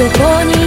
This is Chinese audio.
如果你